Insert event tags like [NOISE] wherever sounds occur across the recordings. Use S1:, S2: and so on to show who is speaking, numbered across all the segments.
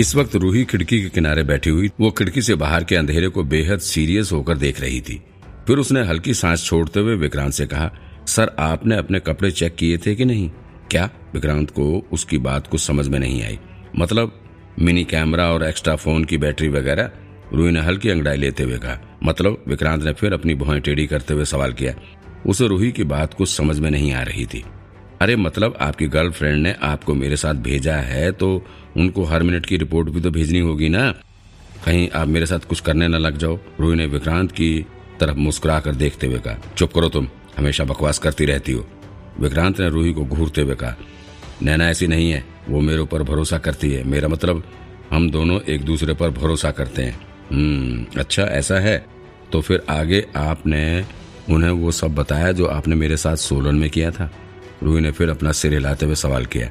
S1: इस वक्त रूही खिड़की के किनारे बैठी हुई, वो खिड़की से बाहर के अंधेरे को बेहद सीरियस होकर देख रही थी। फिर उसने हल्की सांस छोड़ते हुए विक्रांत से कहा, सर, आपने अपने कपड़े चेक किए थे कि नहीं? क्या? विक्रांत को उसकी बात कुछ समझ में नहीं आई। मतलब मिनी कैमरा और एक्स्ट्रा फ़ोन की बैटरी वगैरह? रूही ने हल्की अंगड़ाई लेते हुए कहा। मतलब? विक्रांत ने फिर अपनी भुआई टेढ़ी करते हुए सवाल किया। उसे रूही की बात कुछ समझ में नहीं आ रही थी। अरे मतलब आपकी गर्लफ्रेंड ने आपको मेरे साथ भेजा है तो उनको हर मिनट की रिपोर्ट भी तो भेजनी होगी ना? कहीं आप मेरे साथ कुछ करने न लग जाओ। रूही ने विक्रांत की तरफ़ मुस्कुरा कर देखते हुए कहा, चुप करो तुम, हमेशा बकवास करती रहती हो। विक्रांत ने रूही को घूरते हुए कहा, नैना ऐसी नहीं है, वो मेरे ऊपर भरोसा करती है। मेरा मतलब हम दोनों एक दूसरे पर भरोसा करते हैं। हम्म अच्छा ऐसा है? तो फिर आगे आपने उन्हें वो सब बताया जो आपने मेरे साथ सोलन में किया था? रूही ने फिर अपना सिर हिलाते हुए सवाल किया,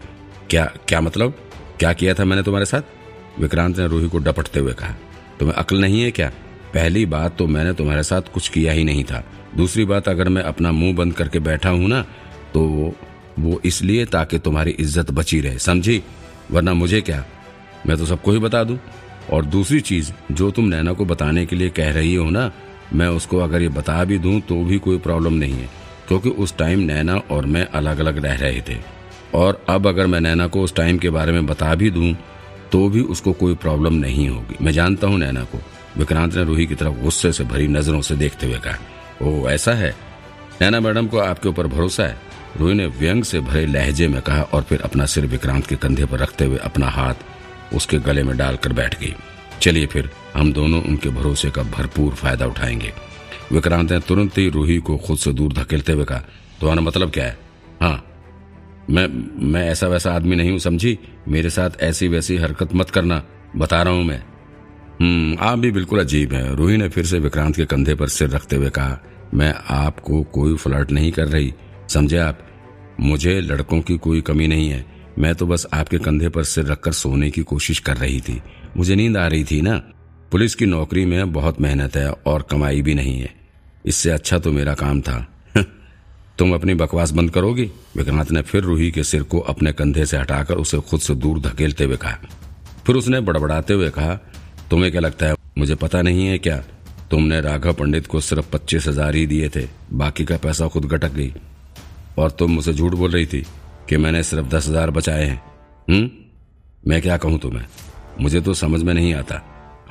S1: क्या क्या मतलब? क्या किया था मैंने तुम्हारे साथ? विक्रांत ने रूही को डपटते हुए कहा, तुम्हें अकल नहीं है क्या? पहली बात तो मैंने तुम्हारे साथ कुछ किया ही नहीं था। दूसरी बात, अगर मैं अपना मुँह बंद करके बैठा हूँ ना तो वो इसलिए ताकि तुम्हारी इज़्ज़त बची रहे, समझी? वरना मुझे क्या? मैं तो सबको ही बता दूँ। और दूसरी चीज़, जो तुम नैना को बताने के लिए कह रही हो ना, मैं उसको अगर ये बता भी दूँ तो भी कोई प्रॉब्लम नहीं है। क्योंकि उस टाइम नैना और मैं अलग अलग रह रहे थे। और अब अगर मैं नैना को उस टाइम के बारे में बता भी दूँ तो भी उसको कोई प्रॉब्लम नहीं होगी। मैं जानता हूँ नैना को। विक्रांत ने रूही की तरफ़ गुस्से से भरी नज़रों से देखते हुए कहा ओ ऐसा है? नैना मैडम को आपके ऊपर भरोसा है? रूही ने व्यंग से भरे लहजे में कहा और फिर अपना सिर विक्रांत के कंधे पर रखते हुए अपना हाथ उसके गले में डालकर बैठ गई। चलिए फिर, हम दोनों उनके भरोसे का भरपूर फ़ायदा उठाएँगे। विक्रांत ने तुरंत ही रूही को खुद से दूर धकेलते हुए कहा, तुम्हारा मतलब क्या है? हाँ मैं मैं ऐसा वैसा आदमी नहीं हूँ, समझी? मेरे साथ ऐसी वैसी हरकत मत करना, बता रहा हूँ मैं। हम्म आप भी बिल्कुल अजीब हैं, रूही ने फिर से विक्रांत के कंधे पर सिर रखते हुए कहा, मैं आपको कोई फ्लर्ट नहीं कर रही, समझे आप? मुझे लड़कों की कोई कमी नहीं है, मैं तो बस आपके कंधे पर सिर रखकर सोने की कोशिश कर रही थी। मुझे नींद आ रही थी ना? पुलिस की नौकरी में बहुत मेहनत है और कमाई भी नहीं है। इससे अच्छा तो मेरा काम था। [LAUGHS] तुम अपनी बकवास बंद करोगी? विक्रांत ने फिर रूही के सिर को अपने कंधे से हटाकर उसे खुद से दूर धकेलते हुए कहा। फिर उसने बड़बड़ाते हुए कहा, तुम्हें क्या लगता है, मुझे पता नहीं है क्या? तुमने राघव पंडित को सिर्फ़ पच्चीस हज़ार ही दिए थे, बाकी का पैसा खुद गटक गई। और तुम मुझे झूठ बोल रही थी कि मैंने सिर्फ़ दस हज़ार बचाए हैं। हम्म? मैं क्या कहूँ तुम्हें? मुझे तो समझ में नहीं आता।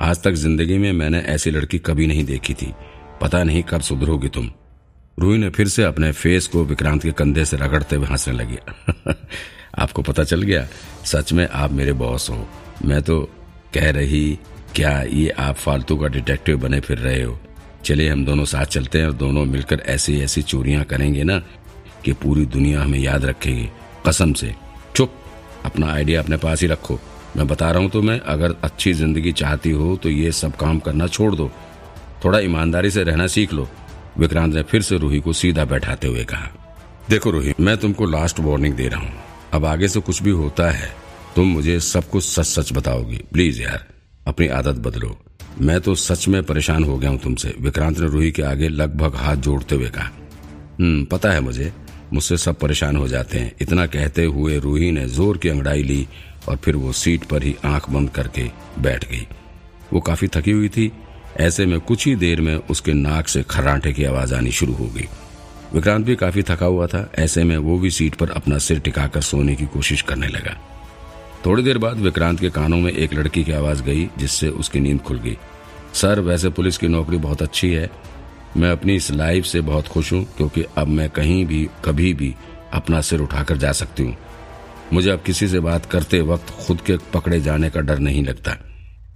S1: आज तक ज़िंदगी में मैंने ऐसी लड़की कभी नहीं देखी थी। पता नहीं कब सुधरोगी तुम। रूही ने फिर से अपने फेस को विक्रांत के कंधे से रगड़ते हुए हंसने लगी। [LAUGHS] आपको पता चल गया? सच में आप मेरे बॉस हो। मैं तो कह रही, क्या ये आप फालतू का डिटेक्टिव बने फिर रहे हो? चलिए हम दोनों साथ चलते हैं और दोनों मिलकर ऐसी ऐसी चोरियाँ करेंगे ना कि पूरी दुनिया हमें याद रखेगी। कसम से। चुप। अपना आइडिया अपने पास ही रखो। मैं बता रहा हूँ तुम्हें, अगर अच्छी ज़िंदगी चाहती हो तो ये सब काम करना छोड़ दो। थोड़ा ईमानदारी से रहना सीख लो। विक्रांत ने फिर से रूही को सीधा बैठाते हुए कहा, देखो रूही, मैं तुमको लास्ट वार्निंग दे रहा हूँ। अब आगे से कुछ भी होता है, तुम मुझे सब कुछ सच सच बताओगी। प्लीज़ यार, अपनी आदत बदलो। मैं तो सच में परेशान हो गया हूँ तुमसे, विक्रांत ने रूही के आगे लगभग हाथ जोड़ते हुए कहा। हम्म पता है मुझे, मुझसे सब परेशान हो जाते हैं। इतना कहते हुए रूही ने ज़ोर की अंगड़ाई ली और फिर वो सीट पर ही आँख बंद करके बैठ गई। वो काफ़ी थकी हुई थी ऐसे में कुछ ही देर में उसके नाक से खर्राटे की आवाज़ आनी शुरू हो गई। विक्रांत भी काफ़ी थका हुआ था, ऐसे में वो भी सीट पर अपना सिर टिकाकर सोने की कोशिश करने लगा। थोड़ी देर बाद विक्रांत के कानों में एक लड़की की आवाज़ गई, जिससे उसकी नींद खुल गई। सर, वैसे पुलिस की नौकरी बहुत अच्छी है। मैं अपनी इस लाइफ से बहुत खुश हूँ, क्योंकि अब मैं कहीं भी, कभी भी अपना सिर उठाकर जा सकती हूँ। मुझे अब किसी से बात करते वक्त खुद के पकड़े जाने का डर नहीं लगता।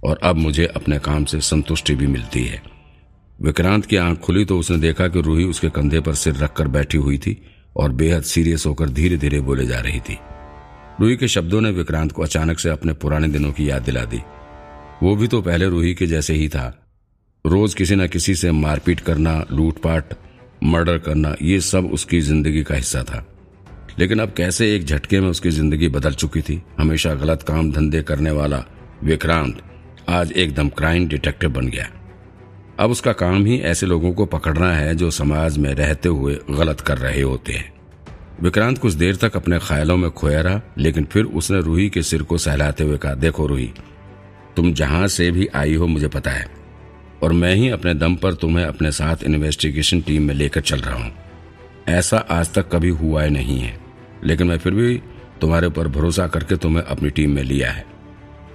S1: और अब मुझे अपने काम से संतुष्टि भी मिलती है। विक्रांत की आँख खुली तो उसने देखा कि रूही उसके कंधे पर सिर रखकर बैठी हुई थी और बेहद सीरियस होकर धीरे धीरे बोले जा रही थी। रूही के शब्दों ने विक्रांत को अचानक से अपने पुराने दिनों की याद दिला दी। वो भी तो पहले रूही के जैसे ही था। रोज किसी न किसी से मारपीट करना, लूटपाट, मर्डर करना, ये सब उसकी ज़िंदगी का हिस्सा था। लेकिन अब कैसे एक झटके में उसकी ज़िंदगी बदल चुकी थी? हमेशा गलत काम धंधे करने वाला विक्रांत आज एकदम क्राइम डिटेक्टिव बन गया। अब उसका काम ही ऐसे लोगों को पकड़ना है जो समाज में रहते हुए गलत कर रहे होते हैं। विक्रांत कुछ देर तक अपने ख्यालों में खोया रहा, लेकिन फिर उसने रूही के सिर को सहलाते हुए कहा, देखो रूही, तुम जहाँ से भी आई हो मुझे पता है, और मैं ही अपने दम पर तुम्हें अपने साथ इन्वेस्टिगेशन टीम में लेकर चल रहा हूँ। ऐसा आज तक कभी हुआ ही नहीं है, लेकिन मैं फिर भी तुम्हारे ऊपर भरोसा करके तुम्हें अपनी टीम में लिया है।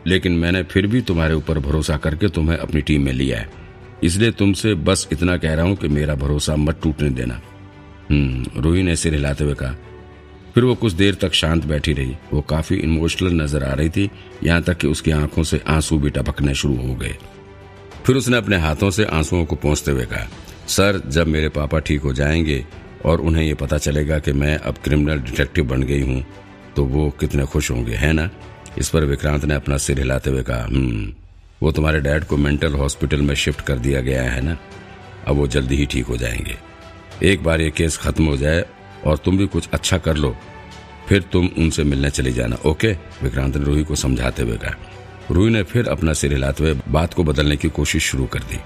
S1: लेकिन मैंने फिर भी तुम्हारे ऊपर भरोसा करके तुम्हें अपनी टीम में लिया है। इसलिए तुमसे बस इतना कह रहा हूँ कि मेरा भरोसा मत टूटने देना। हम्म रूही ने सिर हिलाते हुए कहा। फिर वो कुछ देर तक शांत बैठी रही। वो काफ़ी इमोशनल नज़र आ रही थी, यहाँ तक कि उसकी आँखों से आँसू भी टपकने शुरू हो गए। फिर उसने अपने हाथों से आंसुओं को पहुँचते हुए कहा, सर, जब मेरे पापा ठीक हो जाएँगे और उन्हें ये पता चलेगा कि मैं अब क्रिमिनल डिटेक्टिव बन गई हूँ तो वो कितने खुश होंगे, है ना? इस पर विक्रांत ने अपना सिर हिलाते हुए कहा हम्म वो तुम्हारे डैड को मेंटल हॉस्पिटल में शिफ्ट कर दिया गया है ना? अब वो जल्दी ही ठीक हो जाएँगे। एक बार ये केस खत्म हो जाए और तुम भी कुछ अच्छा कर लो, फिर तुम उनसे मिलने चले जाना, ओके? विक्रांत ने रूही को समझाते हुए कहा। रूही ने फिर अपना सिर हिलाते हुए बात को बदलने की कोशिश शुरू कर दी।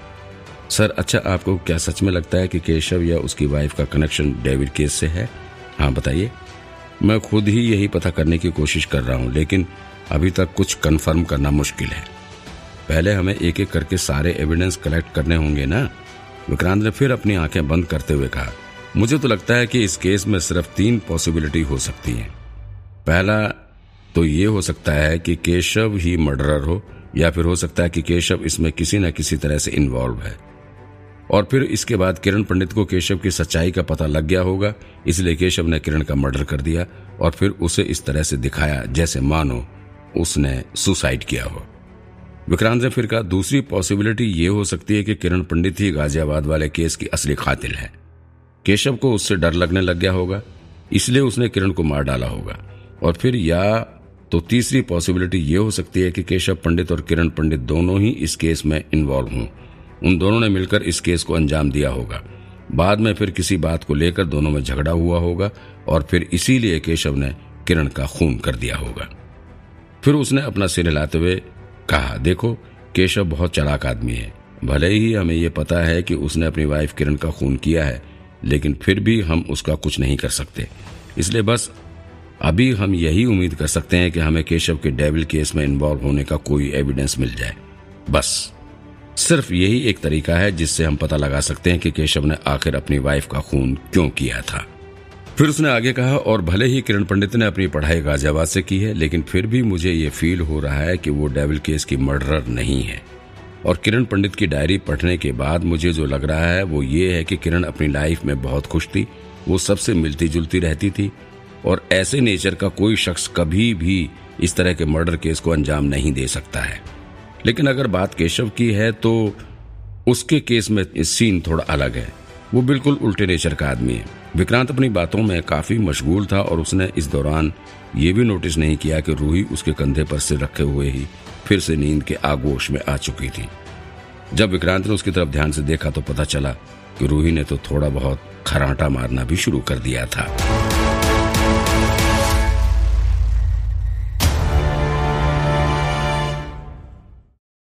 S1: सर अच्छा आपको क्या सच में लगता है कि केशव या उसकी वाइफ का कनेक्शन डेविड केस से है? हाँ बताइए। मैं खुद ही यही पता करने की कोशिश कर रहा हूँ, लेकिन अभी तक कुछ कंफर्म करना मुश्किल है। पहले हमें एक एक करके सारे एविडेंस कलेक्ट करने होंगे ना? विक्रांत ने फिर अपनी आँखें बंद करते हुए कहा, मुझे तो लगता है कि इस केस में सिर्फ़ तीन पॉसिबिलिटी हो सकती है। पहला तो ये हो सकता है कि केशव ही मर्डरर हो, या फिर हो सकता है कि केशव इसमें किसी न किसी तरह से इन्वॉल्व है। और फिर इसके बाद किरण पंडित को केशव की सच्चाई का पता लग गया होगा, इसलिए केशव ने किरण का मर्डर कर दिया, और फिर उसे इस तरह से दिखाया, जैसे मानो उसने सुसाइड किया हो। विक्रांत ने फिर कहा, दूसरी पॉसिबिलिटी ये हो सकती है कि किरण पंडित ही गाजियाबाद वाले केस की असली खातिल है। केशव को उससे डर लगने लग गया होगा, इसलिए उसने किरण को मार डाला होगा। और फिर या तो तीसरी पॉसिबिलिटी ये हो सकती है कि केशव पंडित और किरण पंडित दोनों ही इस केस में इन्वॉल्व हों। उन दोनों ने मिलकर इस केस को अंजाम दिया होगा। बाद में फिर किसी बात को लेकर दोनों में झगड़ा हुआ होगा और फिर इसीलिए केशव ने किरण का खून कर दिया होगा। फिर उसने अपना सिर हिलाते हुए कहा, देखो, केशव बहुत चलाक आदमी है। भले ही हमें ये पता है कि उसने अपनी वाइफ किरण का खून किया है, लेकिन फिर भी हम उसका कुछ नहीं कर सकते। इसलिए बस, अभी हम यही उम्मीद कर सकते हैं कि हमें केशव के डेविल केस में इन्वॉल्व होने का कोई एविडेंस मिल जाए। बस, सिर्फ़ यही एक तरीका है जिससे हम पता लगा सकते हैं कि केशव ने आखिर अपनी वाइफ का खून क्यों किया था। फिर उसने आगे कहा, और भले ही किरण पंडित ने अपनी पढ़ाई गाजियाबाद से की है, लेकिन फिर भी मुझे ये फील हो रहा है कि वो डेविल केस की मर्डरर नहीं है। और किरण पंडित की डायरी पढ़ने के बाद मुझे जो लग रहा है, वो ये है कि किरण अपनी लाइफ में बहुत खुश थी, वो सबसे मिलती जुलती रहती थी, और ऐसे नेचर का कोई शख्स कभी भी इस तरह के मर्डर केस को अंजाम नहीं दे सकता है। लेकिन अगर बात केशव की है तो उसके केस में सीन थोड़ा अलग है। वो बिल्कुल उल्टे नेचर का आदमी है। विक्रांत अपनी बातों में काफ़ी मशगूल था और उसने इस दौरान ये भी नोटिस नहीं किया कि रूही उसके कंधे पर सिर रखे हुए ही फिर से नींद के आगोश में आ चुकी थी। जब विक्रांत ने उसकी तरफ़ ध्यान से देखा तो पता चला कि रूही ने तो थोड़ा बहुत खराटा मारना भी शुरू कर दिया था।